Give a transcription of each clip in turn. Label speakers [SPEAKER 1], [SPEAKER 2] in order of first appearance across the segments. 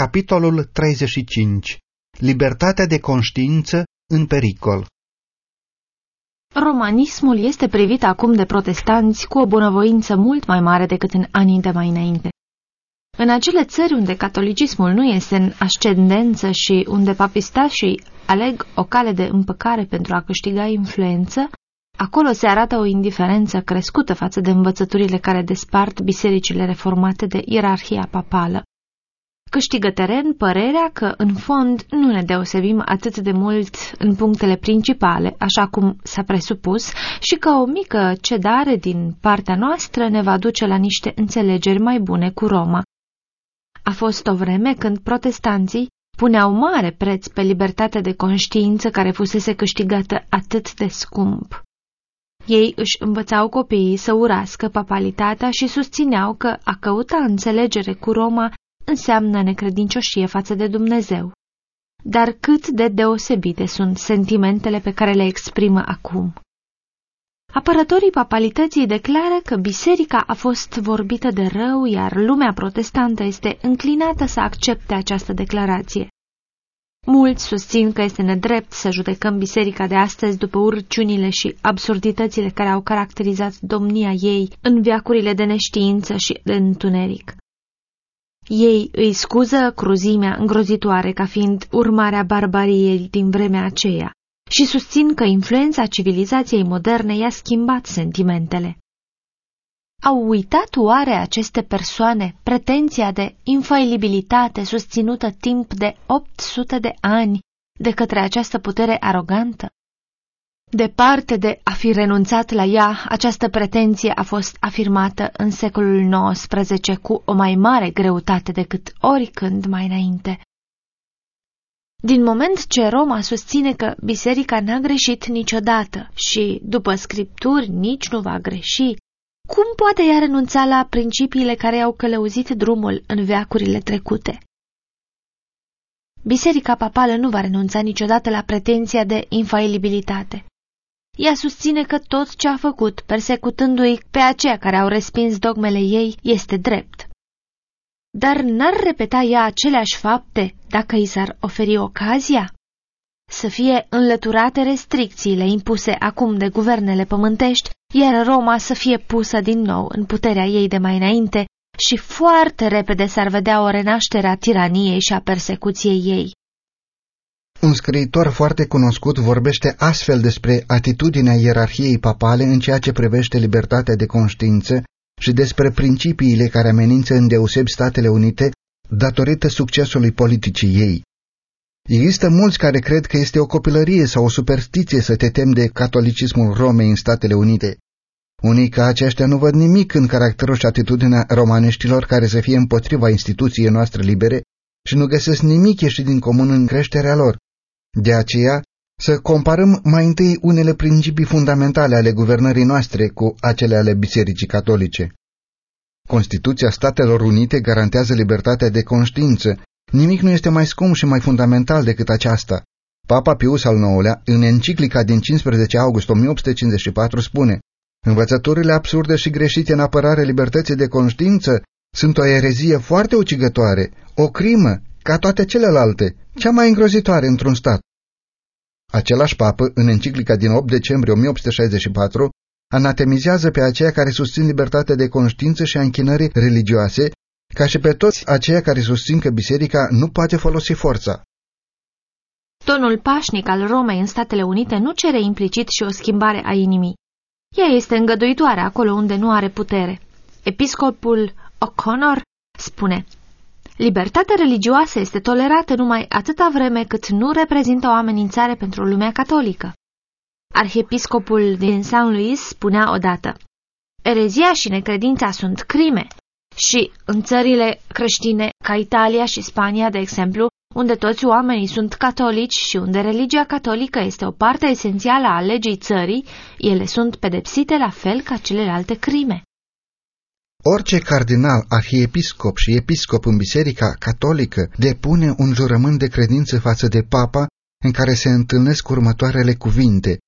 [SPEAKER 1] Capitolul 35. Libertatea de conștiință în pericol
[SPEAKER 2] Romanismul este privit acum de protestanți cu o bunăvoință mult mai mare decât în anii de mai înainte. În acele țări unde catolicismul nu este în ascendență și unde papistașii aleg o cale de împăcare pentru a câștiga influență, acolo se arată o indiferență crescută față de învățăturile care despart bisericile reformate de ierarhia papală câștigă teren părerea că, în fond, nu ne deosebim atât de mult în punctele principale, așa cum s-a presupus, și că o mică cedare din partea noastră ne va duce la niște înțelegeri mai bune cu Roma. A fost o vreme când protestanții puneau mare preț pe libertatea de conștiință care fusese câștigată atât de scump. Ei își învățau copiii să urască papalitatea și susțineau că a căuta înțelegere cu Roma înseamnă necredincioșie față de Dumnezeu. Dar cât de deosebite sunt sentimentele pe care le exprimă acum. Apărătorii papalității declară că biserica a fost vorbită de rău, iar lumea protestantă este înclinată să accepte această declarație. Mulți susțin că este nedrept să judecăm biserica de astăzi după urciunile și absurditățile care au caracterizat domnia ei în viacurile de neștiință și de întuneric. Ei îi scuză cruzimea îngrozitoare ca fiind urmarea barbariei din vremea aceea și susțin că influența civilizației moderne i-a schimbat sentimentele. Au uitat oare aceste persoane pretenția de infailibilitate susținută timp de 800 de ani de către această putere arogantă? Departe de a fi renunțat la ea, această pretenție a fost afirmată în secolul XIX cu o mai mare greutate decât oricând mai înainte. Din moment ce Roma susține că biserica n-a greșit niciodată și, după scripturi, nici nu va greși, cum poate ea renunța la principiile care au călăuzit drumul în veacurile trecute? Biserica papală nu va renunța niciodată la pretenția de infailibilitate. Ea susține că tot ce a făcut, persecutându-i pe aceia care au respins dogmele ei, este drept. Dar n-ar repeta ea aceleași fapte dacă i s-ar oferi ocazia? Să fie înlăturate restricțiile impuse acum de guvernele pământești, iar Roma să fie pusă din nou în puterea ei de mai înainte și foarte repede s-ar vedea o renaștere a tiraniei și a persecuției ei.
[SPEAKER 1] Un scriitor foarte cunoscut vorbește astfel despre atitudinea ierarhiei papale în ceea ce privește libertatea de conștiință și despre principiile care amenință îndeoseb Statele Unite datorită succesului politicii ei. Există mulți care cred că este o copilărie sau o superstiție să te temi de catolicismul Romei în Statele Unite. Unii ca aceștia nu văd nimic în caracterul și atitudinea romaneștilor care să fie împotriva instituției noastre libere și nu găsesc nimic ieșit din comun în creșterea lor, de aceea, să comparăm mai întâi unele principii fundamentale ale guvernării noastre cu acele ale Bisericii Catolice. Constituția Statelor Unite garantează libertatea de conștiință. Nimic nu este mai scump și mai fundamental decât aceasta. Papa Pius al IX-lea, în enciclica din 15 august 1854, spune Învățăturile absurde și greșite în apărare libertății de conștiință sunt o erezie foarte ucigătoare, o crimă, ca toate celelalte, cea mai îngrozitoare într-un stat. Același papă, în enciclica din 8 decembrie 1864, anatemizează pe aceia care susțin libertatea de conștiință și a închinării religioase, ca și pe toți aceia care susțin că biserica nu poate folosi forța.
[SPEAKER 2] Tonul pașnic al Romei în Statele Unite nu cere implicit și o schimbare a inimii. Ea este îngăduitoare acolo unde nu are putere. Episcopul O'Connor spune, Libertatea religioasă este tolerată numai atâta vreme cât nu reprezintă o amenințare pentru lumea catolică. Arhiepiscopul din St. Louis spunea odată, Erezia și necredința sunt crime și în țările creștine ca Italia și Spania, de exemplu, unde toți oamenii sunt catolici și unde religia catolică este o parte esențială a legii țării, ele sunt pedepsite la fel ca celelalte crime.
[SPEAKER 1] Orice cardinal, arhiepiscop și episcop în biserica catolică depune un jurământ de credință față de papa în care se întâlnesc următoarele cuvinte.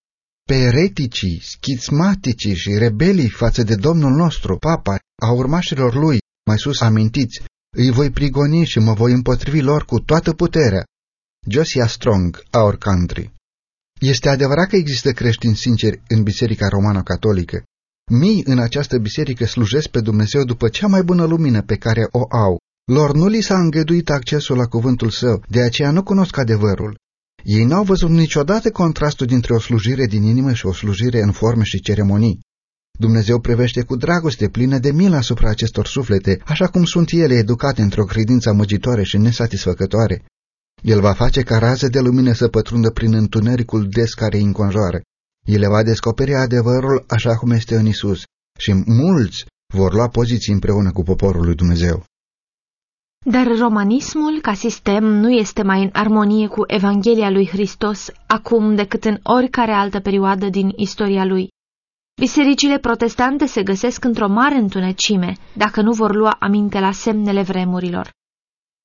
[SPEAKER 1] Pe ereticii, schismaticii și rebelii față de Domnul nostru, papa, a urmașilor lui, mai sus amintiți, Îi voi prigoni și mă voi împotrivi lor cu toată puterea. Josiah Strong, Our Country Este adevărat că există creștini sinceri în Biserica Romano-Catolică. Mii în această biserică slujesc pe Dumnezeu după cea mai bună lumină pe care o au. Lor nu li s-a îngăduit accesul la cuvântul său, de aceea nu cunosc adevărul. Ei n-au văzut niciodată contrastul dintre o slujire din inimă și o slujire în forme și ceremonii. Dumnezeu privește cu dragoste plină de milă asupra acestor suflete, așa cum sunt ele educate într-o credință amăgitoare și nesatisfăcătoare. El va face ca raze de lumină să pătrundă prin întunericul des care îi înconjoară. El le va descoperi adevărul așa cum este în Isus și mulți vor lua poziții împreună cu poporul lui Dumnezeu.
[SPEAKER 2] Dar romanismul, ca sistem, nu este mai în armonie cu Evanghelia lui Hristos acum decât în oricare altă perioadă din istoria lui. Bisericile protestante se găsesc într-o mare întunecime, dacă nu vor lua aminte la semnele vremurilor.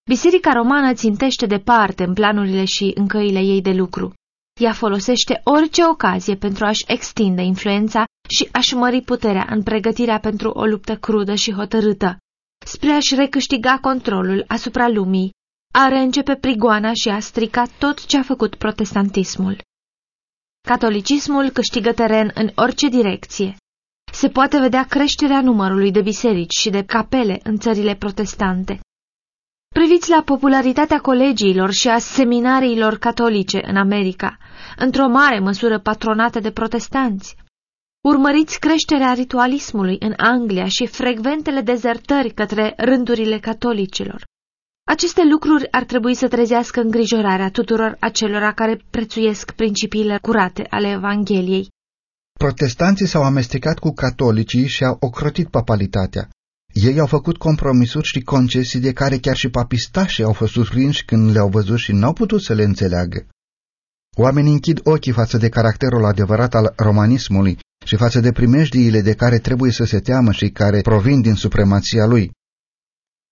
[SPEAKER 2] Biserica romană țintește departe în planurile și în căile ei de lucru. Ea folosește orice ocazie pentru a-și extinde influența și a-și mări puterea în pregătirea pentru o luptă crudă și hotărâtă, spre a-și recâștiga controlul asupra lumii, a reîncepe prigoana și a stricat tot ce a făcut protestantismul. Catolicismul câștigă teren în orice direcție. Se poate vedea creșterea numărului de biserici și de capele în țările protestante. Priviți la popularitatea colegiilor și a seminariilor catolice în America, într-o mare măsură patronate de protestanți. Urmăriți creșterea ritualismului în Anglia și frecventele dezertări către rândurile catolicilor. Aceste lucruri ar trebui să trezească îngrijorarea tuturor acelora care prețuiesc principiile curate ale Evangheliei.
[SPEAKER 1] Protestanții s-au amestecat cu catolicii și au ocrotit papalitatea. Ei au făcut compromisuri și concesii de care chiar și papistașii au fost surprinși când le-au văzut și n-au putut să le înțeleagă. Oamenii închid ochii față de caracterul adevărat al romanismului și față de primejdiile de care trebuie să se teamă și care provin din supremația lui.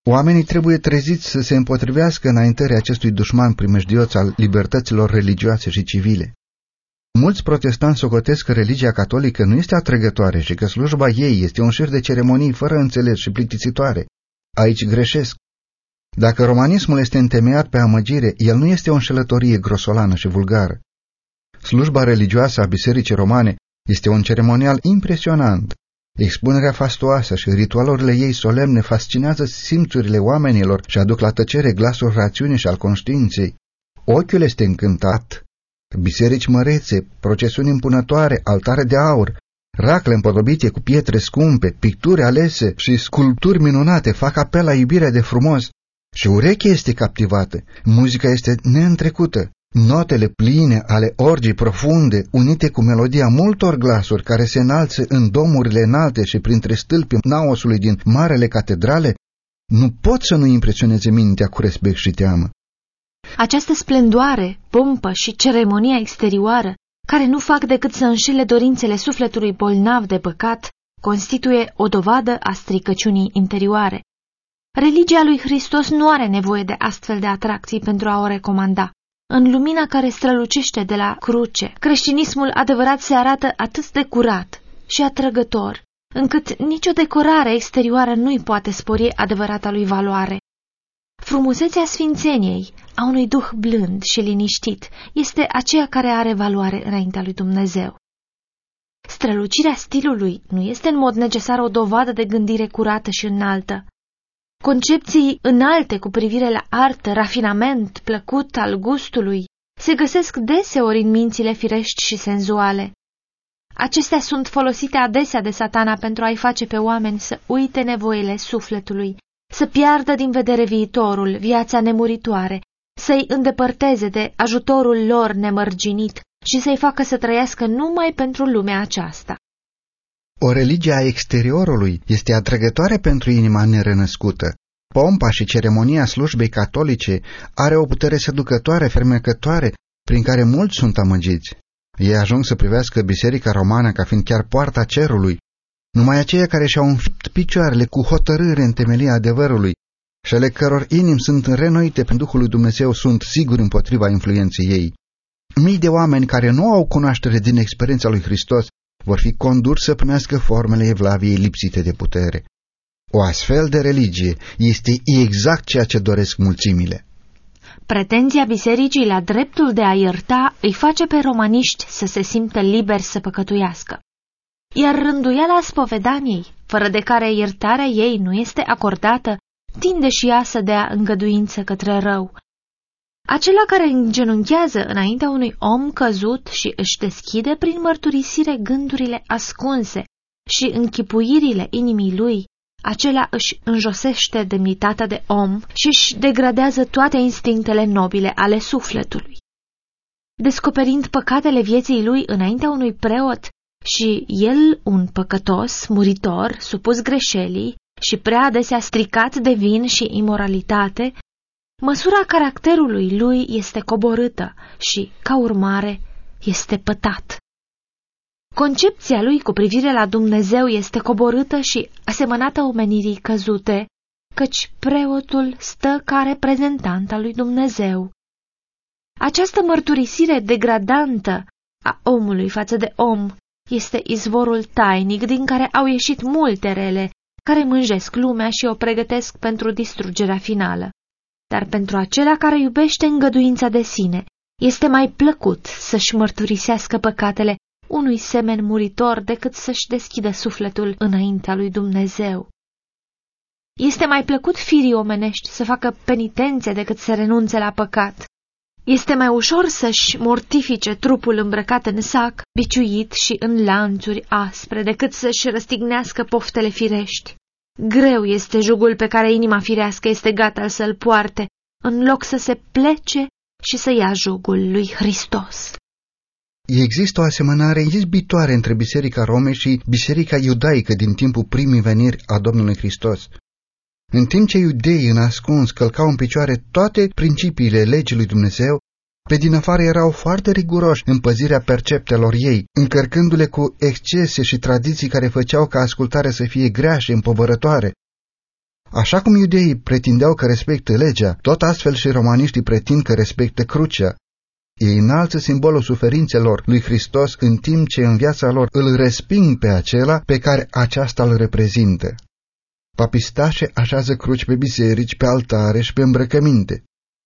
[SPEAKER 1] Oamenii trebuie treziți să se împotrivească înaintării acestui dușman primejdios al libertăților religioase și civile. Mulți protestanți socotesc că religia catolică nu este atrăgătoare și că slujba ei este un șir de ceremonii fără înțeles și plictisitoare. Aici greșesc. Dacă romanismul este întemeiat pe amăgire, el nu este o înșelătorie grosolană și vulgară. Slujba religioasă a Bisericii Romane este un ceremonial impresionant. Expunerea fastoasă și ritualurile ei solemne fascinează simțurile oamenilor și aduc la tăcere glasul rațiunii și al conștiinței. Ochiul este încântat. Biserici mărețe, procesiuni impunătoare, altare de aur, racle împodobite cu pietre scumpe, picturi alese și sculpturi minunate fac apel la iubirea de frumos și urechea este captivată, muzica este neîntrecută, Notele pline ale orgii profunde, unite cu melodia multor glasuri care se înalță în domurile înalte și printre stâlpii naosului din marele catedrale, nu pot să nu impresioneze mintea cu respect și teamă.
[SPEAKER 2] Această splendoare, pompă și ceremonia exterioară, care nu fac decât să înșele dorințele sufletului bolnav de păcat, constituie o dovadă a stricăciunii interioare. Religia lui Hristos nu are nevoie de astfel de atracții pentru a o recomanda. În lumina care strălucește de la cruce, creștinismul adevărat se arată atât de curat și atrăgător, încât nicio decorare exterioară nu-i poate spori adevărata lui valoare. Frumusețea sfințeniei, a unui duh blând și liniștit, este aceea care are valoare înaintea lui Dumnezeu. Strălucirea stilului nu este în mod necesar o dovadă de gândire curată și înaltă, Concepții înalte cu privire la artă, rafinament, plăcut al gustului, se găsesc deseori în mințile firești și senzuale. Acestea sunt folosite adesea de satana pentru a-i face pe oameni să uite nevoile sufletului, să piardă din vedere viitorul, viața nemuritoare, să-i îndepărteze de ajutorul lor nemărginit și să-i facă să trăiască numai pentru lumea aceasta.
[SPEAKER 1] O religie a exteriorului este atrăgătoare pentru inima nerănăscută. Pompa și ceremonia slujbei catolice are o putere seducătoare, fermecătoare, prin care mulți sunt amăgiți. Ei ajung să privească biserica romană ca fiind chiar poarta cerului. Numai aceia care și-au înfipt picioarele cu hotărâre în temelia adevărului și ale căror inimi sunt renoite pentru Duhul lui Dumnezeu sunt siguri împotriva influenței ei. Mii de oameni care nu au cunoaștere din experiența lui Hristos vor fi conduși să primească formele evlaviei lipsite de putere. O astfel de religie este exact ceea ce doresc mulțimile.
[SPEAKER 2] Pretenzia bisericii la dreptul de a ierta îi face pe romaniști să se simtă liberi să păcătuiască. Iar rânduiala spovedaniei, fără de care iertarea ei nu este acordată, tinde și ea să dea îngăduință către rău. Acela care îngenunchează înaintea unui om căzut și își deschide prin mărturisire gândurile ascunse și închipuirile inimii lui, acela își înjosește demnitatea de om și își degradează toate instinctele nobile ale sufletului. Descoperind păcatele vieții lui înaintea unui preot și el un păcătos, muritor, supus greșelii și prea adesea stricat de vin și imoralitate, măsura caracterului lui este coborâtă și, ca urmare, este pătat. Concepția lui cu privire la Dumnezeu este coborâtă și asemănată omenirii căzute, căci preotul stă ca reprezentant al lui Dumnezeu. Această mărturisire degradantă a omului față de om este izvorul tainic din care au ieșit multe rele, care mânjesc lumea și o pregătesc pentru distrugerea finală. Dar pentru acela care iubește îngăduința de sine, este mai plăcut să-și mărturisească păcatele unui semen muritor decât să-și deschidă sufletul înaintea lui Dumnezeu. Este mai plăcut firii omenești să facă penitențe decât să renunțe la păcat. Este mai ușor să-și mortifice trupul îmbrăcat în sac, biciuit și în lanțuri aspre, decât să-și răstignească poftele firești. Greu este jugul pe care inima firească este gata să-l poarte, în loc să se plece și să ia jugul lui Hristos.
[SPEAKER 1] Există o asemănare izbitoare între Biserica Rome și Biserica Iudaică din timpul primii veniri a Domnului Hristos. În timp ce iudeii în ascuns călcau în picioare toate principiile legii lui Dumnezeu, pe din afară erau foarte riguroși în păzirea perceptelor ei, încărcându-le cu excese și tradiții care făceau ca ascultarea să fie grea și împovărătoare. Așa cum iudeii pretindeau că respectă legea, tot astfel și romaniștii pretind că respectă crucea. Ei înalță simbolul suferințelor lui Hristos în timp ce în viața lor îl resping pe acela pe care aceasta îl reprezintă. Papistașe așează cruci pe biserici, pe altare și pe îmbrăcăminte.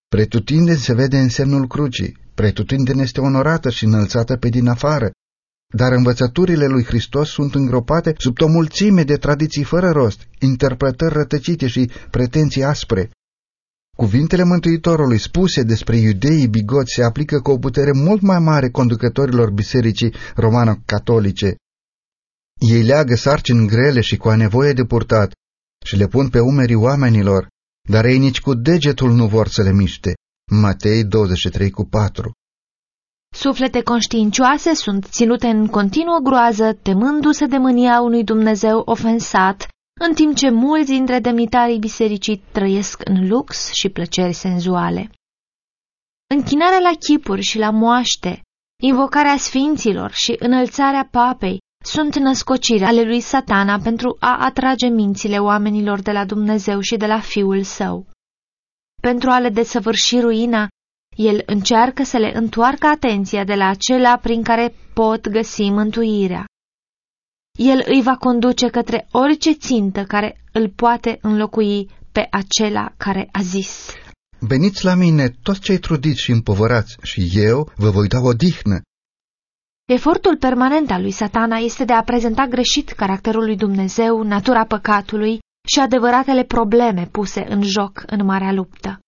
[SPEAKER 1] Pretutindeni se vede însemnul crucii, pretutindeni este onorată și înălțată pe din afară, dar învățăturile lui Hristos sunt îngropate sub o mulțime de tradiții fără rost, interpretări rătăcite și pretenții aspre. Cuvintele Mântuitorului spuse despre iudeii bigoți se aplică cu o putere mult mai mare conducătorilor bisericii romano-catolice. Ei leagă sarcini grele și cu a nevoie de purtat și le pun pe umerii oamenilor, dar ei nici cu degetul nu vor să le miște. Matei 23 cu 4
[SPEAKER 2] Suflete conștiincioase sunt ținute în continuă groază, temându-se de mânia unui Dumnezeu ofensat, în timp ce mulți dintre demnitarii bisericii trăiesc în lux și plăceri senzuale. Închinarea la chipuri și la moaște, invocarea sfinților și înălțarea papei sunt născociri ale lui satana pentru a atrage mințile oamenilor de la Dumnezeu și de la Fiul Său. Pentru a le desăvârși ruina, el încearcă să le întoarcă atenția de la acela prin care pot găsi mântuirea. El îi va conduce către orice țintă care îl poate înlocui pe acela care a zis.
[SPEAKER 1] Veniți la mine toți cei trudiți și împovărați și eu vă voi da odihnă.
[SPEAKER 2] Efortul permanent al lui satana este de a prezenta greșit caracterul lui Dumnezeu, natura păcatului și adevăratele probleme puse în joc în marea luptă.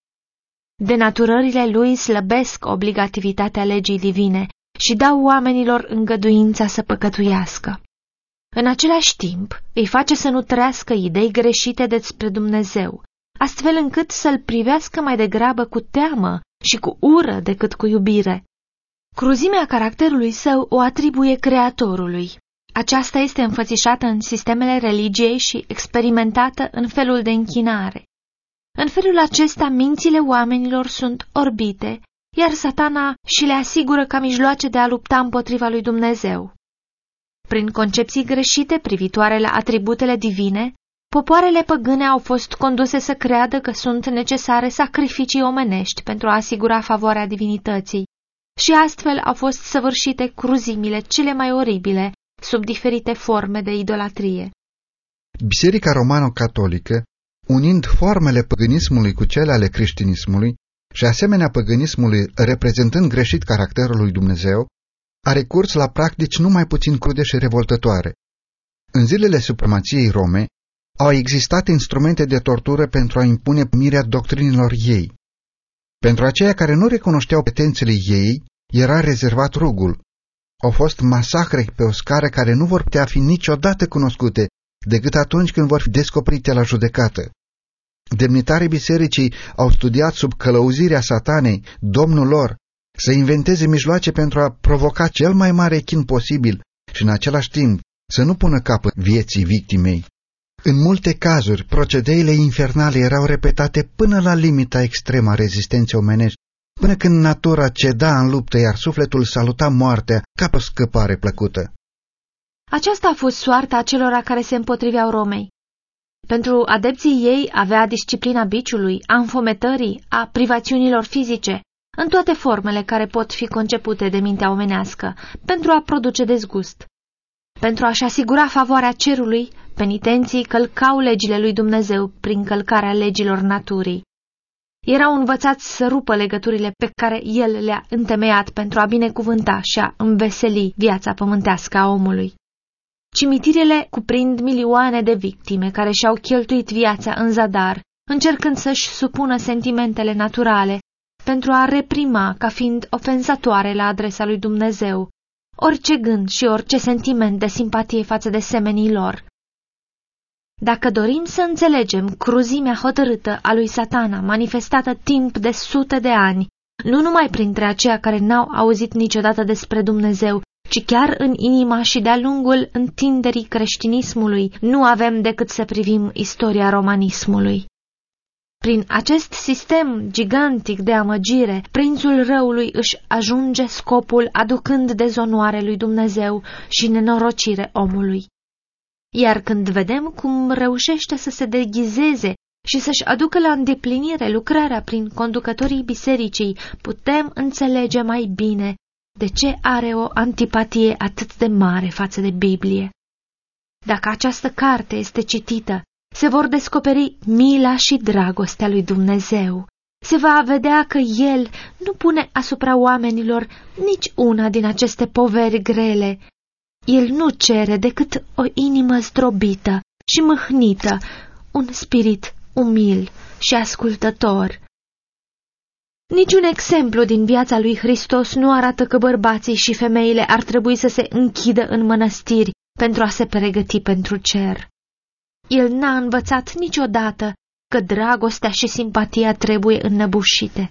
[SPEAKER 2] Denaturările lui slăbesc obligativitatea legii divine și dau oamenilor îngăduința să păcătuiască. În același timp, îi face să nu trăiască idei greșite despre Dumnezeu, astfel încât să-l privească mai degrabă cu teamă și cu ură decât cu iubire. Cruzimea caracterului său o atribuie Creatorului. Aceasta este înfățișată în sistemele religiei și experimentată în felul de închinare. În felul acesta, mințile oamenilor sunt orbite, iar satana și le asigură ca mijloace de a lupta împotriva lui Dumnezeu. Prin concepții greșite privitoare la atributele divine, popoarele păgâne au fost conduse să creadă că sunt necesare sacrificii omenești pentru a asigura favoarea divinității și astfel au fost săvârșite cruzimile cele mai oribile sub diferite forme de idolatrie.
[SPEAKER 1] Biserica Romano-Catolică, unind formele păgânismului cu cele ale creștinismului și asemenea păgânismului reprezentând greșit caracterul lui Dumnezeu, a recurs la practici numai puțin crude și revoltătoare. În zilele supremației Rome, au existat instrumente de tortură pentru a impune mirea doctrinilor ei. Pentru aceia care nu recunoșteau petențele ei, era rezervat rugul. Au fost masacre pe o scară care nu vor putea fi niciodată cunoscute decât atunci când vor fi descoperite la judecată. Demnitarii bisericii au studiat sub călăuzirea satanei, domnul lor, să inventeze mijloace pentru a provoca cel mai mare chin posibil și în același timp să nu pună capăt vieții victimei. În multe cazuri, procedeile infernale erau repetate până la limita extremă a rezistenței omenești, până când natura ceda în luptă, iar sufletul saluta moartea ca pe o scăpare plăcută.
[SPEAKER 2] Aceasta a fost soarta celor care se împotriveau Romei. Pentru adepții ei avea disciplina biciului, a înfometării, a privațiunilor fizice, în toate formele care pot fi concepute de mintea omenească, pentru a produce dezgust. Pentru a-și asigura favoarea cerului, penitenții călcau legile lui Dumnezeu prin călcarea legilor naturii. Erau învățați să rupă legăturile pe care el le-a întemeiat pentru a binecuvânta și a înveseli viața pământească a omului. Cimitirele cuprind milioane de victime care și-au cheltuit viața în zadar, încercând să-și supună sentimentele naturale pentru a reprima ca fiind ofensatoare la adresa lui Dumnezeu orice gând și orice sentiment de simpatie față de semenii lor. Dacă dorim să înțelegem cruzimea hotărâtă a lui satana manifestată timp de sute de ani, nu numai printre aceia care n-au auzit niciodată despre Dumnezeu, ci chiar în inima și de-a lungul întinderii creștinismului, nu avem decât să privim istoria romanismului. Prin acest sistem gigantic de amăgire, prințul răului își ajunge scopul aducând dezonoare lui Dumnezeu și nenorocire omului. Iar când vedem cum reușește să se deghizeze și să-și aducă la îndeplinire lucrarea prin conducătorii bisericii, putem înțelege mai bine de ce are o antipatie atât de mare față de Biblie. Dacă această carte este citită, se vor descoperi mila și dragostea lui Dumnezeu. Se va vedea că El nu pune asupra oamenilor nici una din aceste poveri grele. El nu cere decât o inimă zdrobită și mâhnită, un spirit umil și ascultător. Niciun exemplu din viața lui Hristos nu arată că bărbații și femeile ar trebui să se închidă în mănăstiri pentru a se pregăti pentru cer. El n-a învățat niciodată că dragostea și simpatia trebuie înnăbușite.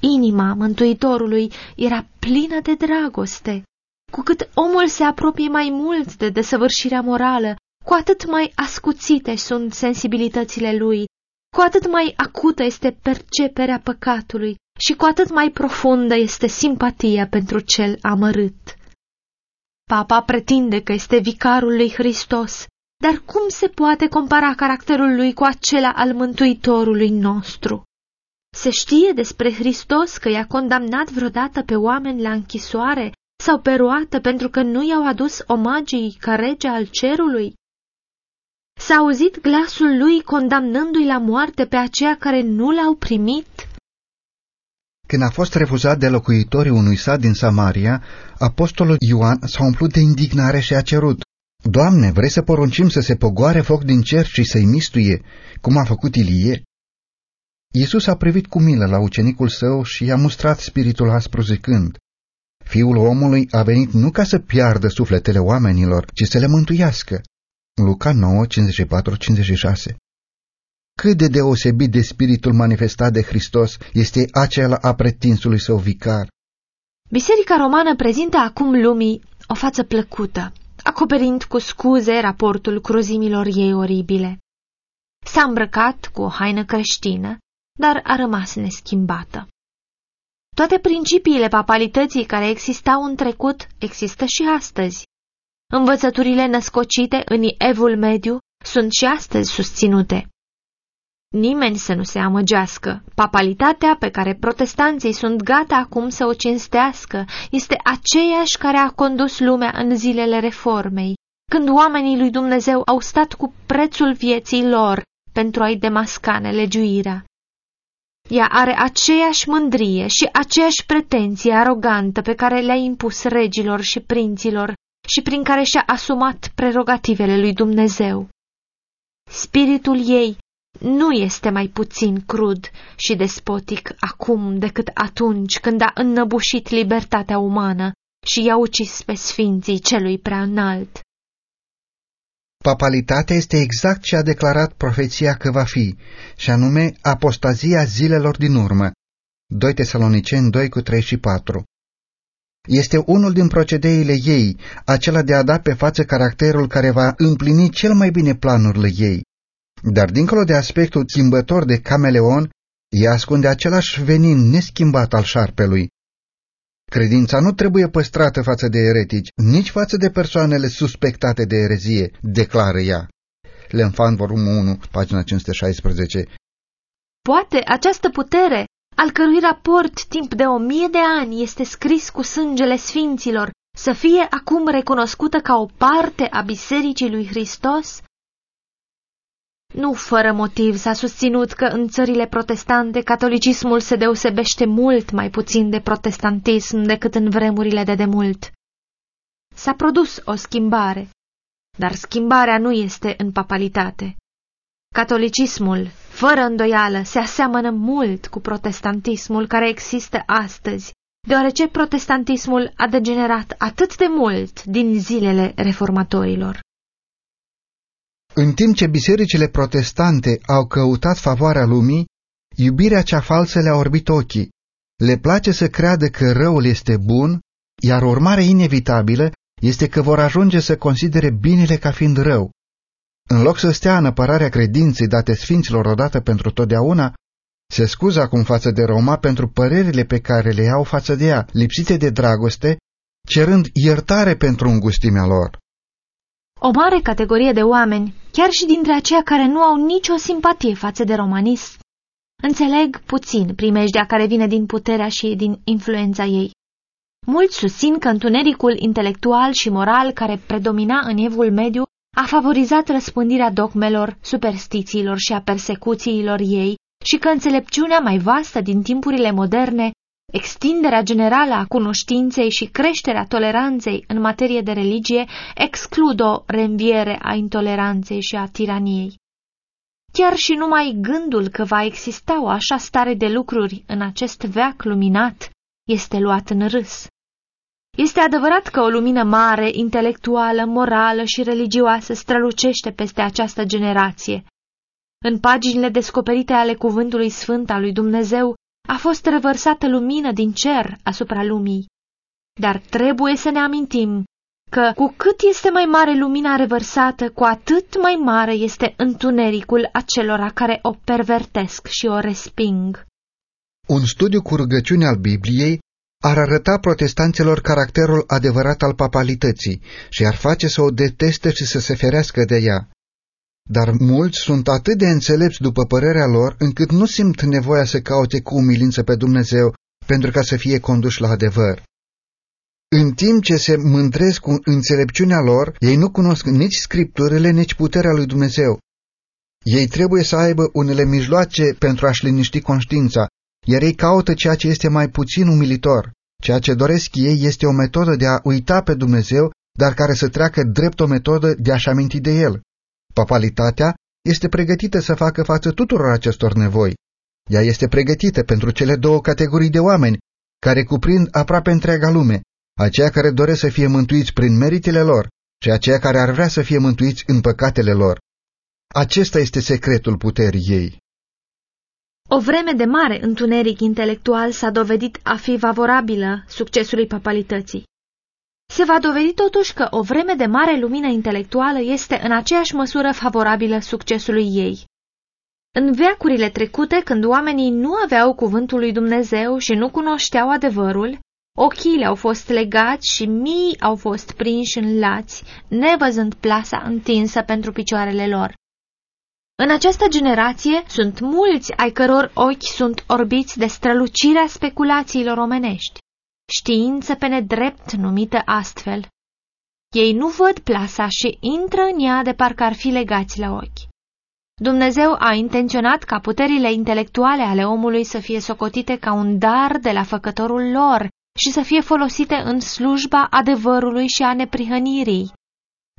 [SPEAKER 2] Inima Mântuitorului era plină de dragoste. Cu cât omul se apropie mai mult de desăvârșirea morală, cu atât mai ascuțite sunt sensibilitățile lui, cu atât mai acută este perceperea păcatului și cu atât mai profundă este simpatia pentru cel amărât. Papa pretinde că este vicarul lui Hristos dar cum se poate compara caracterul lui cu acela al Mântuitorului nostru? Se știe despre Hristos că i-a condamnat vreodată pe oameni la închisoare sau pe roată pentru că nu i-au adus omagii ca rege al cerului? S-a auzit glasul lui condamnându-i la moarte pe aceia care nu l-au primit?
[SPEAKER 1] Când a fost refuzat de locuitorii unui sat din Samaria, apostolul Ioan s-a umplut de indignare și a cerut, Doamne, vrei să poruncim să se pogoare foc din cer și să-i mistuie, cum a făcut Ilie? Iisus a privit cu milă la ucenicul său și i-a mustrat spiritul aspru zicând, Fiul omului a venit nu ca să piardă sufletele oamenilor, ci să le mântuiască. Luca 9, 54-56 Cât de deosebit de spiritul manifestat de Hristos este acela a pretinsului său vicar.
[SPEAKER 2] Biserica romană prezintă acum lumii o față plăcută, acoperind cu scuze raportul cruzimilor ei oribile. S-a îmbrăcat cu o haină creștină, dar a rămas neschimbată. Toate principiile papalității care existau în trecut există și astăzi. Învățăturile născocite în evul mediu sunt și astăzi susținute. Nimeni să nu se amăgească. Papalitatea pe care protestanții sunt gata acum să o cinstească este aceeași care a condus lumea în zilele reformei, când oamenii lui Dumnezeu au stat cu prețul vieții lor pentru a-i demasca nelegiuirea. Ea are aceeași mândrie și aceeași pretenție arogantă pe care le-a impus regilor și prinților și prin care și-a asumat prerogativele lui Dumnezeu. Spiritul ei nu este mai puțin crud și despotic acum decât atunci când a înnăbușit libertatea umană și i-a ucis pe sfinții celui prea înalt.
[SPEAKER 1] Papalitatea este exact ce a declarat profeția că va fi, și anume apostazia zilelor din urmă. 2 Tesaloniceni 2 cu 3 și 4 Este unul din procedeile ei, acela de a da pe față caracterul care va împlini cel mai bine planurile ei. Dar dincolo de aspectul schimbător de cameleon, ea ascunde același venin neschimbat al șarpelui. Credința nu trebuie păstrată față de eretici, nici față de persoanele suspectate de erezie, declară ea. Lenfan, volumul 1, pagina 516.
[SPEAKER 2] Poate această putere, al cărui raport timp de o mie de ani este scris cu sângele sfinților, să fie acum recunoscută ca o parte a Bisericii lui Hristos? Nu fără motiv s-a susținut că în țările protestante catolicismul se deosebește mult mai puțin de protestantism decât în vremurile de demult. S-a produs o schimbare, dar schimbarea nu este în papalitate. Catolicismul, fără îndoială, se aseamănă mult cu protestantismul care există astăzi, deoarece protestantismul a degenerat atât de mult din zilele reformatorilor.
[SPEAKER 1] În timp ce bisericile protestante au căutat favoarea lumii, iubirea cea falsă le-a orbit ochii. Le place să creadă că răul este bun, iar urmarea inevitabilă este că vor ajunge să considere binele ca fiind rău. În loc să stea în apărarea credinței date sfinților odată pentru totdeauna, se scuză acum față de Roma pentru părerile pe care le iau față de ea, lipsite de dragoste, cerând iertare pentru îngustimea lor.
[SPEAKER 2] O mare categorie de oameni, chiar și dintre aceia care nu au nicio simpatie față de romanism, înțeleg puțin primejdea care vine din puterea și din influența ei. Mulți susțin că întunericul intelectual și moral care predomina în evul mediu a favorizat răspândirea dogmelor, superstițiilor și a persecuțiilor ei și că înțelepciunea mai vastă din timpurile moderne Extinderea generală a cunoștinței și creșterea toleranței în materie de religie exclud o reînviere a intoleranței și a tiraniei. Chiar și numai gândul că va exista o așa stare de lucruri în acest veac luminat este luat în râs. Este adevărat că o lumină mare, intelectuală, morală și religioasă strălucește peste această generație. În paginile descoperite ale cuvântului sfânt al lui Dumnezeu a fost revărsată lumină din cer asupra lumii. Dar trebuie să ne amintim că cu cât este mai mare lumina revărsată, cu atât mai mare este întunericul acelora care o pervertesc și o resping.
[SPEAKER 1] Un studiu cu rugăciune al Bibliei ar arăta protestanților caracterul adevărat al papalității și ar face să o deteste și să se ferească de ea. Dar mulți sunt atât de înțelepți după părerea lor, încât nu simt nevoia să caute cu umilință pe Dumnezeu pentru ca să fie conduși la adevăr. În timp ce se mândresc cu înțelepciunea lor, ei nu cunosc nici scripturile, nici puterea lui Dumnezeu. Ei trebuie să aibă unele mijloace pentru a-și liniști conștiința, iar ei caută ceea ce este mai puțin umilitor. Ceea ce doresc ei este o metodă de a uita pe Dumnezeu, dar care să treacă drept o metodă de a-și aminti de El. Papalitatea este pregătită să facă față tuturor acestor nevoi. Ea este pregătită pentru cele două categorii de oameni, care cuprind aproape întreaga lume, aceia care doresc să fie mântuiți prin meritele lor și aceia care ar vrea să fie mântuiți în păcatele lor. Acesta este secretul puterii ei.
[SPEAKER 2] O vreme de mare întuneric intelectual s-a dovedit a fi favorabilă succesului papalității. Se va dovedi totuși că o vreme de mare lumină intelectuală este în aceeași măsură favorabilă succesului ei. În veacurile trecute, când oamenii nu aveau cuvântul lui Dumnezeu și nu cunoșteau adevărul, ochii le-au fost legați și mii au fost prinși în lați, nevăzând plasa întinsă pentru picioarele lor. În această generație sunt mulți ai căror ochi sunt orbiți de strălucirea speculațiilor omenești știință pe nedrept numită astfel. Ei nu văd plasa și intră în ea de parcă ar fi legați la ochi. Dumnezeu a intenționat ca puterile intelectuale ale omului să fie socotite ca un dar de la făcătorul lor și să fie folosite în slujba adevărului și a neprihănirii.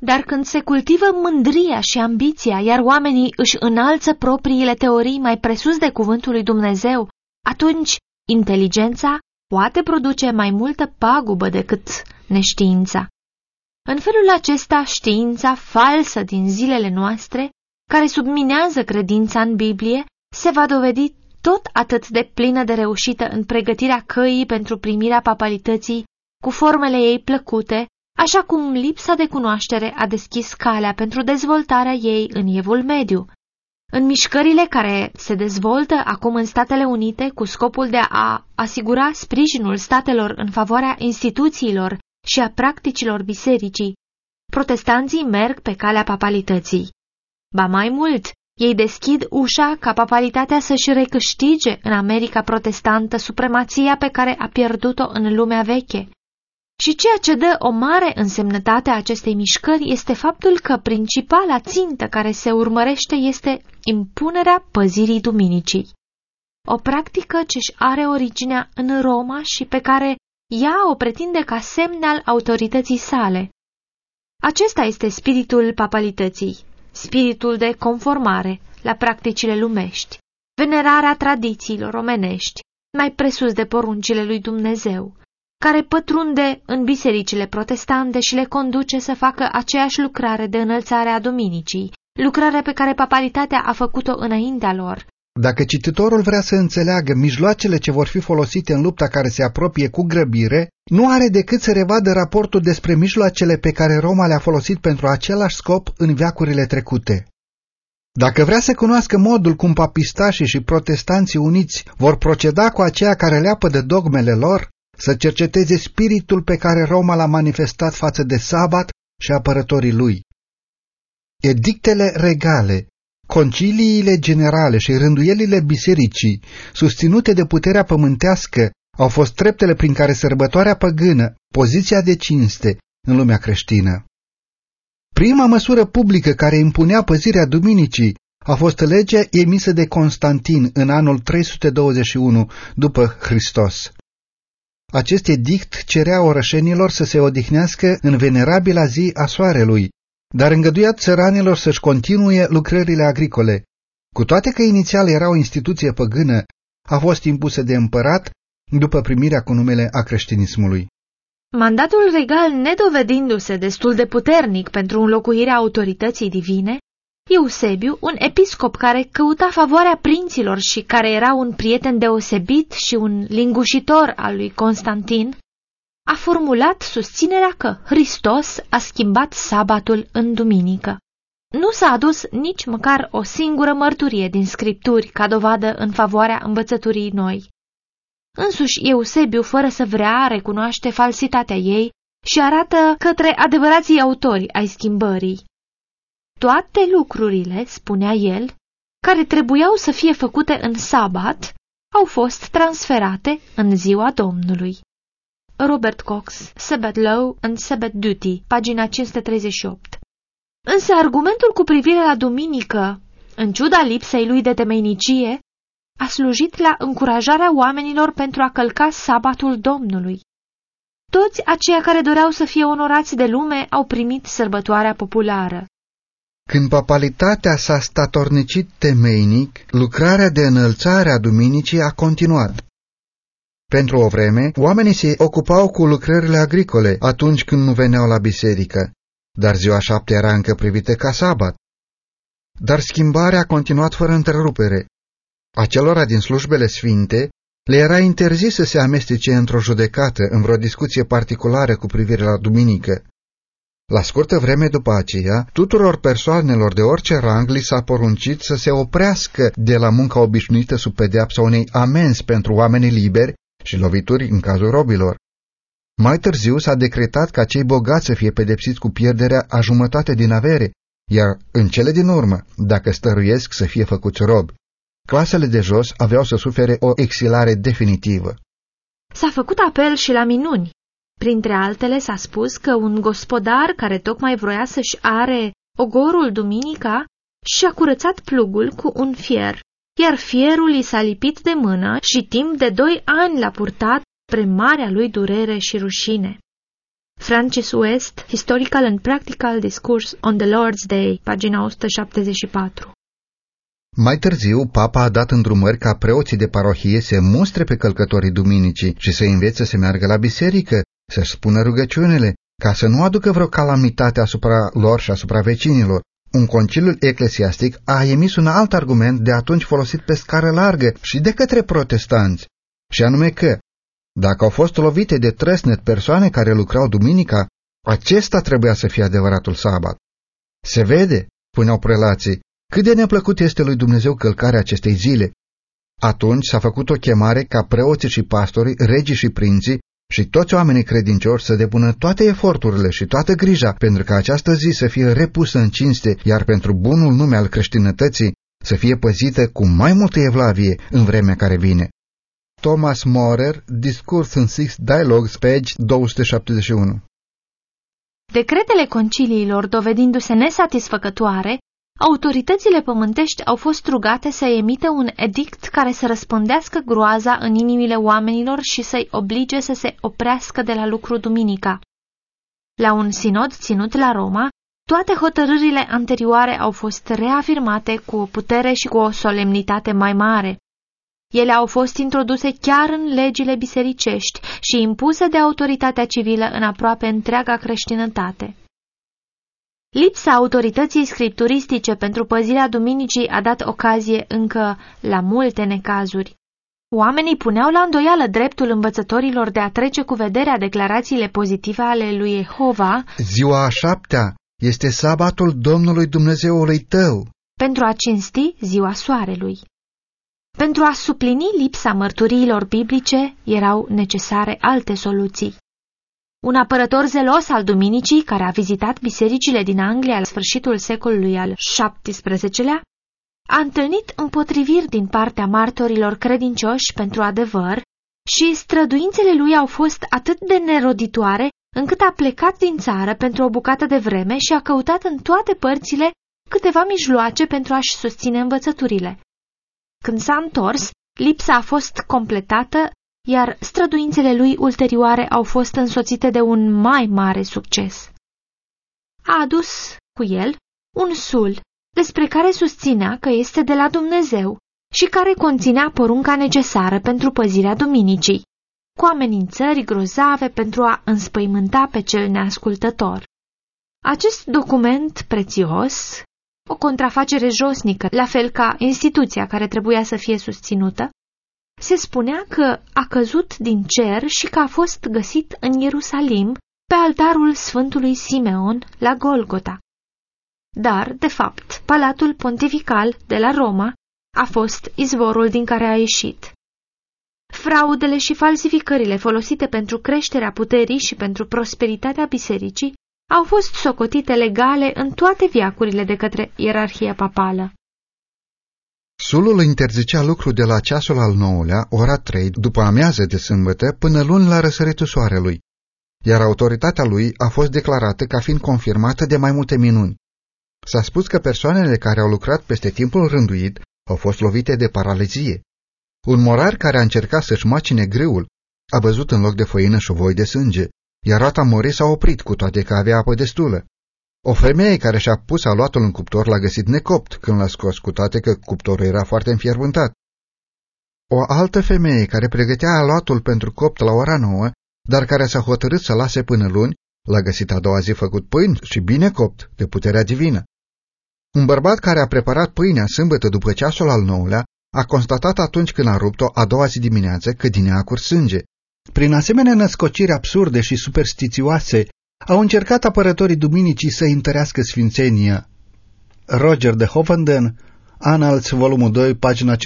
[SPEAKER 2] Dar când se cultivă mândria și ambiția, iar oamenii își înalță propriile teorii mai presus de cuvântul lui Dumnezeu, atunci inteligența poate produce mai multă pagubă decât neștiința. În felul acesta, știința falsă din zilele noastre, care subminează credința în Biblie, se va dovedi tot atât de plină de reușită în pregătirea căii pentru primirea papalității, cu formele ei plăcute, așa cum lipsa de cunoaștere a deschis calea pentru dezvoltarea ei în evul mediu. În mișcările care se dezvoltă acum în Statele Unite cu scopul de a asigura sprijinul statelor în favoarea instituțiilor și a practicilor bisericii, protestanții merg pe calea papalității. Ba mai mult, ei deschid ușa ca papalitatea să-și recâștige în America protestantă supremația pe care a pierdut-o în lumea veche. Și ceea ce dă o mare însemnătate a acestei mișcări este faptul că principala țintă care se urmărește este impunerea păzirii duminicii. O practică ce-și are originea în Roma și pe care ea o pretinde ca semn al autorității sale. Acesta este spiritul papalității, spiritul de conformare la practicile lumești, venerarea tradițiilor omenești, mai presus de poruncile lui Dumnezeu, care pătrunde în bisericile protestante și le conduce să facă aceeași lucrare de înălțare a duminicii, lucrare pe care papalitatea a făcut-o înaintea lor.
[SPEAKER 1] Dacă cititorul vrea să înțeleagă mijloacele ce vor fi folosite în lupta care se apropie cu grăbire, nu are decât să revadă raportul despre mijloacele pe care Roma le-a folosit pentru același scop în veacurile trecute. Dacă vrea să cunoască modul cum papistașii și protestanții uniți vor proceda cu aceea care leapă de dogmele lor, să cerceteze spiritul pe care Roma l-a manifestat față de sabat și apărătorii lui. Edictele regale, conciliile generale și rânduielile bisericii, susținute de puterea pământească, au fost treptele prin care sărbătoarea păgână, poziția de cinste în lumea creștină. Prima măsură publică care impunea păzirea duminicii a fost legea emisă de Constantin în anul 321 după Hristos. Acest edict cerea orășenilor să se odihnească în venerabila zi a soarelui, dar îngăduia țăranilor să-și continue lucrările agricole. Cu toate că inițial era o instituție păgână, a fost impusă de împărat după primirea cu numele a creștinismului.
[SPEAKER 2] Mandatul regal, nedovedindu-se destul de puternic pentru înlocuirea autorității divine, Eusebiu, un episcop care căuta favoarea prinților și care era un prieten deosebit și un lingușitor al lui Constantin, a formulat susținerea că Hristos a schimbat sabatul în duminică. Nu s-a adus nici măcar o singură mărturie din scripturi ca dovadă în favoarea învățăturii noi. Însuși Eusebiu, fără să vrea, recunoaște falsitatea ei și arată către adevărații autori ai schimbării. Toate lucrurile, spunea el, care trebuiau să fie făcute în sabat, au fost transferate în ziua Domnului. Robert Cox, Sabbath Law and Sabbath Duty, pagina 538 Însă argumentul cu privire la duminică, în ciuda lipsei lui de temeinicie, a slujit la încurajarea oamenilor pentru a călca sabatul Domnului. Toți aceia care doreau să fie onorați de lume au primit sărbătoarea populară.
[SPEAKER 1] Când papalitatea s-a statornicit temeinic, lucrarea de înălțare a duminicii a continuat. Pentru o vreme, oamenii se ocupau cu lucrările agricole atunci când nu veneau la biserică, dar ziua șapte era încă privită ca sabat. Dar schimbarea a continuat fără întrerupere. Acelora din slujbele sfinte le era interzis să se amestece într-o judecată, în vreo discuție particulară cu privire la duminică. La scurtă vreme după aceea, tuturor persoanelor de orice rang li s-a poruncit să se oprească de la munca obișnuită sub pedeapsa unei amenzi pentru oamenii liberi și lovituri în cazul robilor. Mai târziu s-a decretat ca cei bogați să fie pedepsiți cu pierderea a jumătate din avere, iar în cele din urmă, dacă stăruiesc să fie făcuți robi, clasele de jos aveau să sufere o exilare definitivă.
[SPEAKER 2] S-a făcut apel și la minuni, Printre altele s-a spus că un gospodar care tocmai vroia să-și are ogorul duminica și-a curățat plugul cu un fier, iar fierul i s-a lipit de mână și timp de doi ani l-a purtat spre marea lui durere și rușine. Francis West, Historical and Practical Discourse on the Lord's Day, pagina 174
[SPEAKER 1] mai târziu, papa a dat îndrumări ca preoții de parohie să mustre pe călcătorii duminicii și să învețe să meargă la biserică, să-și spună rugăciunile, ca să nu aducă vreo calamitate asupra lor și asupra vecinilor. Un conciliu eclesiastic a emis un alt argument de atunci folosit pe scară largă și de către protestanți, și anume că, dacă au fost lovite de trăsnet persoane care lucrau duminica, acesta trebuia să fie adevăratul sabat. Se vede, puneau prelații, cât de neplăcut este lui Dumnezeu călcarea acestei zile. Atunci s-a făcut o chemare ca preoții și pastorii, regii și prinții și toți oamenii credincioși să depună toate eforturile și toată grija pentru ca această zi să fie repusă în cinste, iar pentru bunul nume al creștinătății să fie păzită cu mai multă evlavie în vremea care vine. Thomas Morer, Discurs în Six Dialogues, page 271
[SPEAKER 2] Decretele conciliilor dovedindu-se nesatisfăcătoare, autoritățile pământești au fost rugate să emite un edict care să răspândească groaza în inimile oamenilor și să-i oblige să se oprească de la lucru duminica. La un sinod ținut la Roma, toate hotărârile anterioare au fost reafirmate cu o putere și cu o solemnitate mai mare. Ele au fost introduse chiar în legile bisericești și impuse de autoritatea civilă în aproape întreaga creștinătate. Lipsa autorității scripturistice pentru păzirea duminicii a dat ocazie încă la multe necazuri. Oamenii puneau la îndoială dreptul învățătorilor de a trece cu vederea declarațiile pozitive ale lui Jehova.
[SPEAKER 1] Ziua a șaptea este sabatul Domnului Dumnezeului tău.
[SPEAKER 2] Pentru a cinsti ziua soarelui. Pentru a suplini lipsa mărturiilor biblice erau necesare alte soluții. Un apărător zelos al duminicii, care a vizitat bisericile din Anglia la sfârșitul secolului al XVII-lea, a întâlnit împotriviri din partea martorilor credincioși pentru adevăr și străduințele lui au fost atât de neroditoare încât a plecat din țară pentru o bucată de vreme și a căutat în toate părțile câteva mijloace pentru a-și susține învățăturile. Când s-a întors, lipsa a fost completată iar străduințele lui ulterioare au fost însoțite de un mai mare succes. A adus cu el un sul despre care susținea că este de la Dumnezeu și care conținea porunca necesară pentru păzirea duminicii, cu amenințări grozave pentru a înspăimânta pe cel neascultător. Acest document prețios, o contrafacere josnică, la fel ca instituția care trebuia să fie susținută, se spunea că a căzut din cer și că a fost găsit în Ierusalim pe altarul Sfântului Simeon la Golgota. Dar, de fapt, Palatul Pontifical de la Roma a fost izvorul din care a ieșit. Fraudele și falsificările folosite pentru creșterea puterii și pentru prosperitatea bisericii au fost socotite legale în toate viacurile de către ierarhia papală.
[SPEAKER 1] Sulul interzicea lucru de la ceasul al nouălea, ora trei, după amiază de sâmbătă, până luni la răsăritul soarelui, iar autoritatea lui a fost declarată ca fiind confirmată de mai multe minuni. S-a spus că persoanele care au lucrat peste timpul rânduit au fost lovite de paralizie. Un morar care a încercat să-și macine grâul a văzut în loc de făină și voi de sânge, iar roata morii s-a oprit cu toate că avea apă destulă. O femeie care și-a pus aluatul în cuptor l-a găsit necopt când l-a scos, cu toate că cuptorul era foarte înfierbântat. O altă femeie care pregătea aluatul pentru copt la ora nouă, dar care s-a hotărât să lase până luni, l-a găsit a doua zi făcut pâini și bine copt, de puterea divină. Un bărbat care a preparat pâinea sâmbătă după ceasul al nouălea, a constatat atunci când a rupt-o a doua zi dimineață că din ea a curs sânge. Prin asemenea născociri absurde și superstițioase au încercat apărătorii duminicii să întărească sfințenia. Roger de Hovenden, Annals, volumul 2, pagina 528-530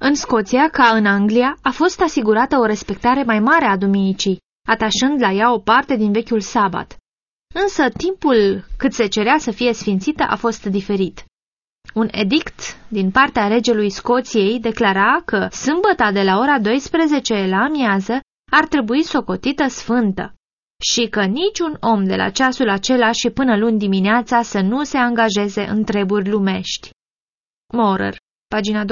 [SPEAKER 2] În Scoția, ca în Anglia, a fost asigurată o respectare mai mare a duminicii, atașând la ea o parte din vechiul sabat. Însă timpul cât se cerea să fie sfințită a fost diferit. Un edict din partea regelui Scoției declara că sâmbăta de la ora 12 la amiază ar trebui socotită sfântă și că niciun om de la ceasul acela și până luni dimineața să nu se angajeze în treburi lumești. Morer, pagina 290-291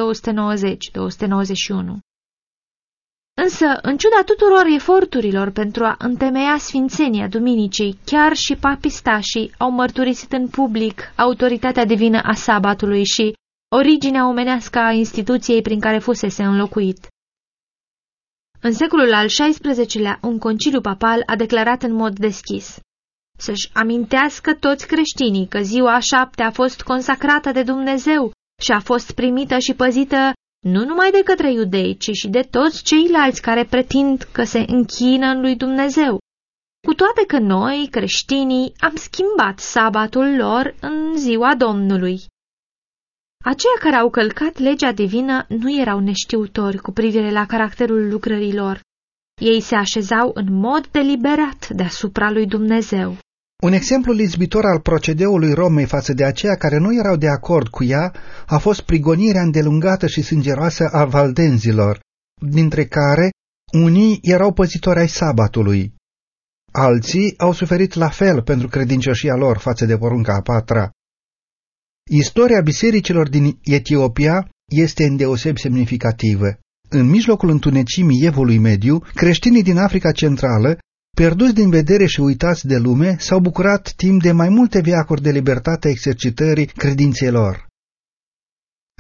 [SPEAKER 2] Însă, în ciuda tuturor eforturilor pentru a întemeia sfințenia duminicii, chiar și papistașii au mărturisit în public autoritatea divină a sabatului și originea omenească a instituției prin care fusese înlocuit. În secolul al XVI-lea, un conciliu papal a declarat în mod deschis să-și amintească toți creștinii că ziua a șapte a fost consacrată de Dumnezeu și a fost primită și păzită nu numai de către iudei, ci și de toți ceilalți care pretind că se închină în lui Dumnezeu. Cu toate că noi, creștinii, am schimbat sabatul lor în ziua Domnului. Aceia care au călcat legea divină nu erau neștiutori cu privire la caracterul lucrărilor. Ei se așezau în mod deliberat deasupra lui Dumnezeu.
[SPEAKER 1] Un exemplu lizbitor al procedeului Romei față de aceia care nu erau de acord cu ea a fost prigonirea îndelungată și sângeroasă a valdenzilor, dintre care unii erau păzitori ai sabatului. Alții au suferit la fel pentru credincioșia lor față de porunca a patra. Istoria bisericilor din Etiopia este îndeoseb semnificativă. În mijlocul întunecimii evului mediu, creștinii din Africa Centrală Pierduți din vedere și uitați de lume, s-au bucurat timp de mai multe viacuri de libertatea exercitării credinței lor.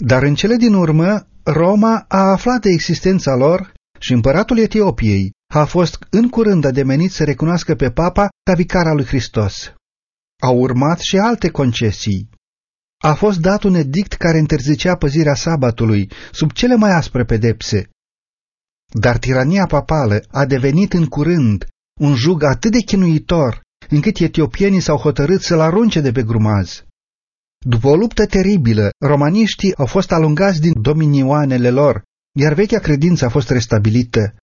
[SPEAKER 1] Dar în cele din urmă, Roma a aflat de existența lor și împăratul Etiopiei a fost în curând ademenit să recunoască pe papa ca vicara lui Hristos. Au urmat și alte concesii. A fost dat un edict care interzicea păzirea sabatului sub cele mai aspre pedepse. Dar tirania papală a devenit în curând un jug atât de chinuitor, încât etiopienii s-au hotărât să-l arunce de pe grumaz. După o luptă teribilă, romaniștii au fost alungați din dominioanele lor, iar vechea credință a fost restabilită.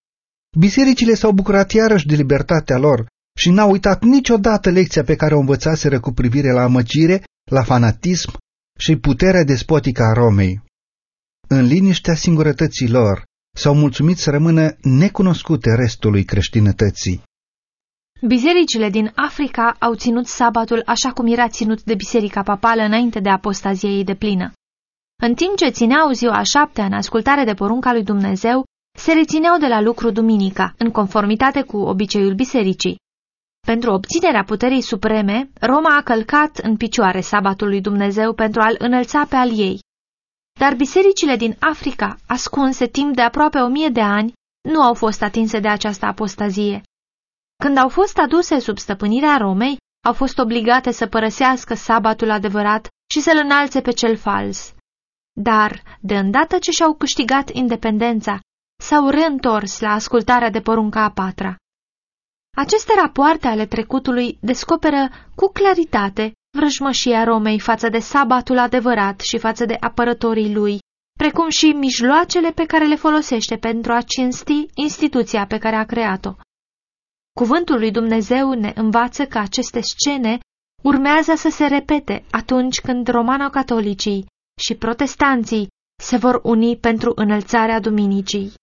[SPEAKER 1] Bisericile s-au bucurat iarăși de libertatea lor și n-au uitat niciodată lecția pe care o învățaseră cu privire la amăgire, la fanatism și puterea despotică a Romei. În liniștea singurătății lor, s-au mulțumit să rămână necunoscute restului creștinătății.
[SPEAKER 2] Bisericile din Africa au ținut sabatul așa cum era ținut de biserica papală înainte de apostazia ei de plină. În timp ce țineau ziua a șaptea în ascultare de porunca lui Dumnezeu, se rețineau de la lucru duminica, în conformitate cu obiceiul bisericii. Pentru obținerea puterii supreme, Roma a călcat în picioare sabatul lui Dumnezeu pentru a-l înălța pe al ei. Dar bisericile din Africa, ascunse timp de aproape o mie de ani, nu au fost atinse de această apostazie. Când au fost aduse sub stăpânirea Romei, au fost obligate să părăsească sabatul adevărat și să-l înalțe pe cel fals. Dar, de îndată ce și-au câștigat independența, s-au reîntors la ascultarea de porunca a patra. Aceste rapoarte ale trecutului descoperă cu claritate vrăjmășia Romei față de sabatul adevărat și față de apărătorii lui, precum și mijloacele pe care le folosește pentru a cinsti instituția pe care a creat-o. Cuvântul lui Dumnezeu ne învață că aceste scene urmează să se repete atunci când romano-catolicii și protestanții se vor uni pentru înălțarea duminicii.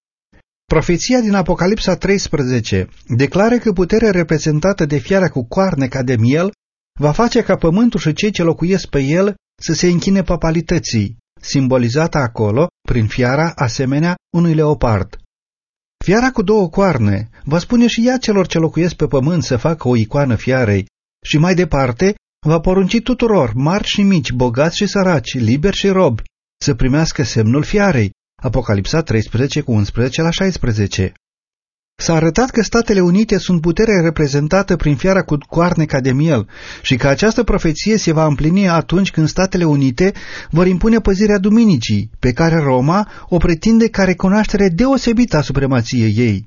[SPEAKER 1] Profeția din Apocalipsa 13 declară că puterea reprezentată de fiara cu coarne ca de miel va face ca pământul și cei ce locuiesc pe el să se închine papalității, simbolizată acolo prin fiara asemenea unui leopard. Fiara cu două coarne va spune și ea celor ce locuiesc pe pământ să facă o icoană fiarei și mai departe va porunci tuturor, marți și mici, bogați și săraci, liberi și robi, să primească semnul fiarei. Apocalipsa 13 cu 11 la 16 S-a arătat că Statele Unite sunt putere reprezentată prin fiara cu coarne ca de miel și că această profeție se va împlini atunci când Statele Unite vor impune păzirea duminicii, pe care Roma o pretinde ca recunoaștere deosebită a supremației ei.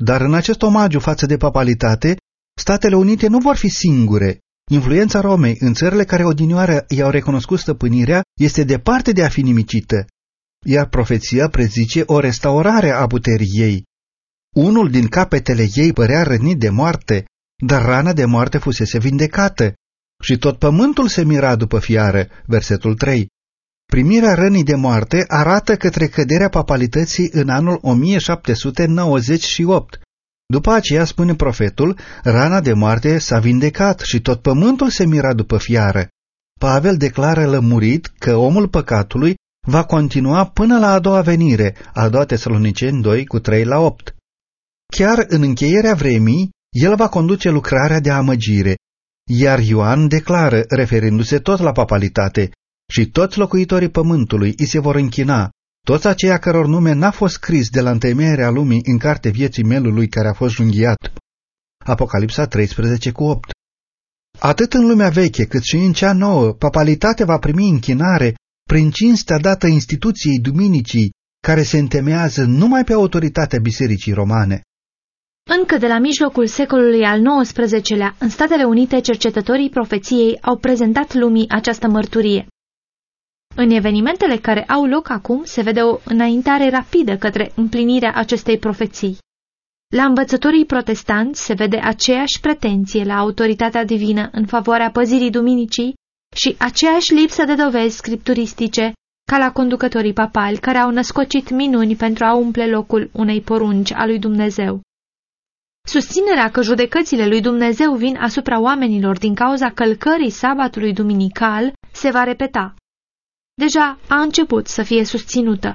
[SPEAKER 1] Dar în acest omagiu față de papalitate, Statele Unite nu vor fi singure. Influența Romei în țările care odinioară i-au recunoscut stăpânirea este departe de a fi nimicită, iar profeția prezice o restaurare a puterii ei. Unul din capetele ei părea rănit de moarte, dar rana de moarte fusese vindecată. Și tot pământul se mira după fiară, versetul 3. Primirea rănii de moarte arată către căderea papalității în anul 1798. După aceea, spune profetul, rana de moarte s-a vindecat și tot pământul se mira după fiară. Pavel declară lămurit că omul păcatului va continua până la a doua venire, a doua Tesaloniceni 2 cu 3 la 8. Chiar în încheierea vremii, el va conduce lucrarea de amăgire, iar Ioan declară, referindu-se tot la papalitate, și toți locuitorii pământului îi se vor închina, toți aceia căror nume n-a fost scris de la întemeierea lumii în carte vieții melului care a fost junghiat. Apocalipsa 13 cu 8 Atât în lumea veche cât și în cea nouă, papalitatea va primi închinare prin cinstea dată instituției duminicii, care se întemeiază numai pe autoritatea Bisericii Romane.
[SPEAKER 2] Încă de la mijlocul secolului al XIX-lea, în Statele Unite, cercetătorii profeției au prezentat lumii această mărturie. În evenimentele care au loc acum se vede o înaintare rapidă către împlinirea acestei profeții. La învățătorii protestanți se vede aceeași pretenție la autoritatea divină în favoarea păzirii duminicii și aceeași lipsă de dovezi scripturistice ca la conducătorii papali care au născocit minuni pentru a umple locul unei porunci a lui Dumnezeu. Susținerea că judecățile lui Dumnezeu vin asupra oamenilor din cauza călcării sabatului duminical se va repeta. Deja a început să fie susținută.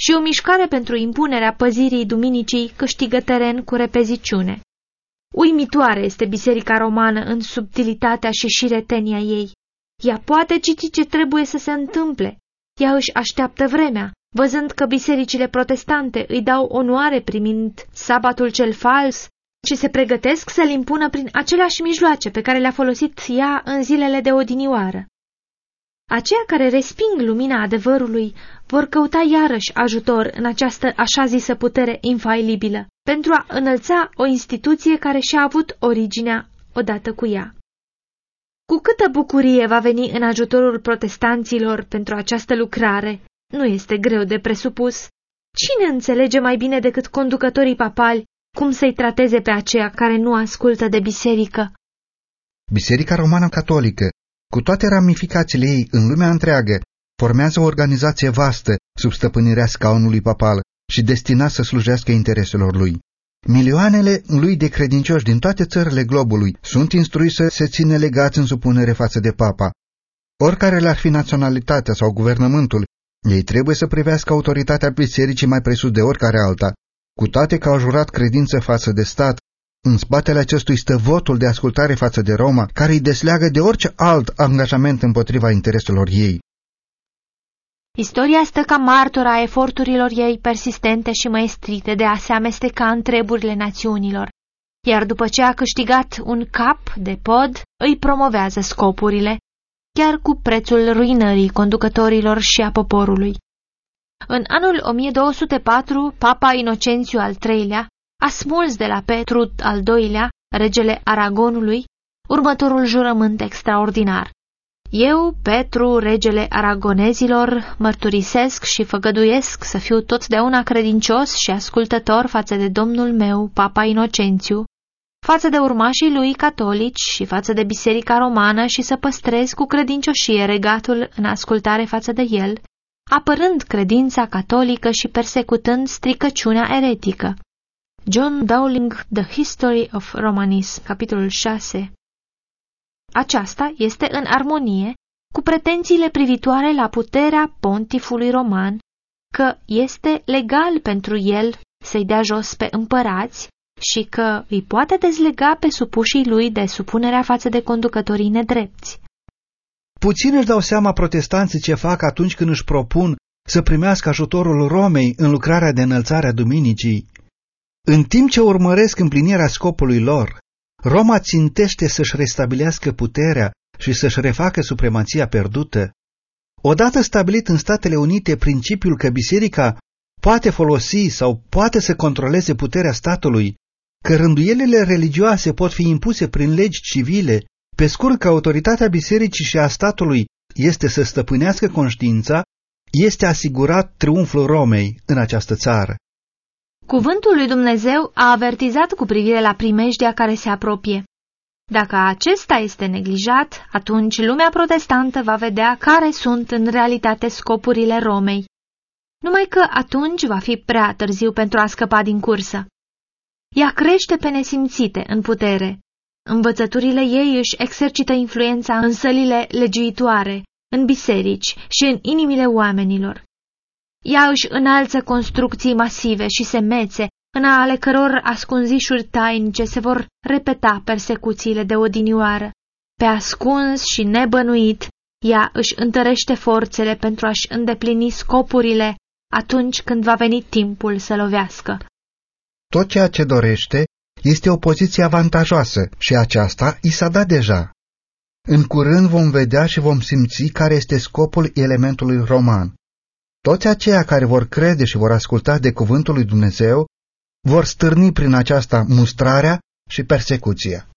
[SPEAKER 2] Și o mișcare pentru impunerea păzirii duminicii câștigă teren cu repeziciune. Uimitoare este biserica romană în subtilitatea și șiretenia ei. Ea poate citi ce trebuie să se întâmple. Ea își așteaptă vremea, văzând că bisericile protestante îi dau onoare primind sabatul cel fals și se pregătesc să-l impună prin aceleași mijloace pe care le-a folosit ea în zilele de odinioară. Aceia care resping lumina adevărului vor căuta iarăși ajutor în această așa zisă putere infailibilă, pentru a înălța o instituție care și-a avut originea odată cu ea. Cu câtă bucurie va veni în ajutorul protestanților pentru această lucrare, nu este greu de presupus. Cine înțelege mai bine decât conducătorii papali cum să-i trateze pe aceia care nu ascultă de biserică?
[SPEAKER 1] Biserica Romană Catolică, cu toate ramificațiile ei în lumea întreagă, formează o organizație vastă sub stăpânirea scaunului papal și destinat să slujească intereselor lui. Milioanele lui de credincioși din toate țările globului sunt instruiți să se țină legați în supunere față de papa. Oricare le-ar fi naționalitatea sau guvernământul, ei trebuie să privească autoritatea bisericii mai presus de oricare alta, cu toate că au jurat credință față de stat. În spatele acestui stă votul de ascultare față de Roma, care îi desleagă de orice alt angajament împotriva intereselor ei.
[SPEAKER 2] Istoria stă ca martora a eforturilor ei persistente și maestrite de a se amesteca în treburile națiunilor, iar după ce a câștigat un cap de pod, îi promovează scopurile, chiar cu prețul ruinării conducătorilor și a poporului. În anul 1204, Papa Inocențiu al III-lea a smuls de la Petru al II-lea, regele Aragonului, următorul jurământ extraordinar. Eu, Petru, regele aragonezilor, mărturisesc și făgăduiesc să fiu totdeauna credincios și ascultător față de domnul meu, Papa Inocențiu, față de urmașii lui catolici și față de biserica romană și să păstrez cu credincioșie regatul în ascultare față de el, apărând credința catolică și persecutând stricăciunea eretică. John Dowling, The History of Romanism, capitolul 6 Aceasta este în armonie cu pretențiile privitoare la puterea pontifului roman, că este legal pentru el să-i dea jos pe împărați și că îi poate dezlega pe supușii lui de supunerea față de conducătorii nedrepți.
[SPEAKER 1] Puțin își dau seama protestanții ce fac atunci când își propun să primească ajutorul Romei în lucrarea de înălțare a Duminicii. În timp ce urmăresc împlinirea scopului lor, Roma țintește să-și restabilească puterea și să-și refacă supremația pierdută. Odată stabilit în Statele Unite principiul că biserica poate folosi sau poate să controleze puterea statului, că rânduielile religioase pot fi impuse prin legi civile, pe scurt că autoritatea bisericii și a statului este să stăpânească conștiința, este asigurat triumful Romei în această țară.
[SPEAKER 2] Cuvântul lui Dumnezeu a avertizat cu privire la primejdia care se apropie. Dacă acesta este neglijat, atunci lumea protestantă va vedea care sunt în realitate scopurile Romei. Numai că atunci va fi prea târziu pentru a scăpa din cursă. Ea crește pe nesimțite în putere. Învățăturile ei își exercită influența în sălile legiuitoare, în biserici și în inimile oamenilor. Ea își înalță construcții masive și semețe, în ale căror ascunzișuri tainice se vor repeta persecuțiile de odinioară. Pe ascuns și nebănuit, ea își întărește forțele pentru a-și îndeplini scopurile atunci când va veni timpul să lovească.
[SPEAKER 1] Tot ceea ce dorește este o poziție avantajoasă și aceasta i s-a dat deja. În curând vom vedea și vom simți care este scopul elementului roman. Toți aceia care vor crede și vor asculta de cuvântul lui Dumnezeu vor stârni prin aceasta mustrarea și persecuția.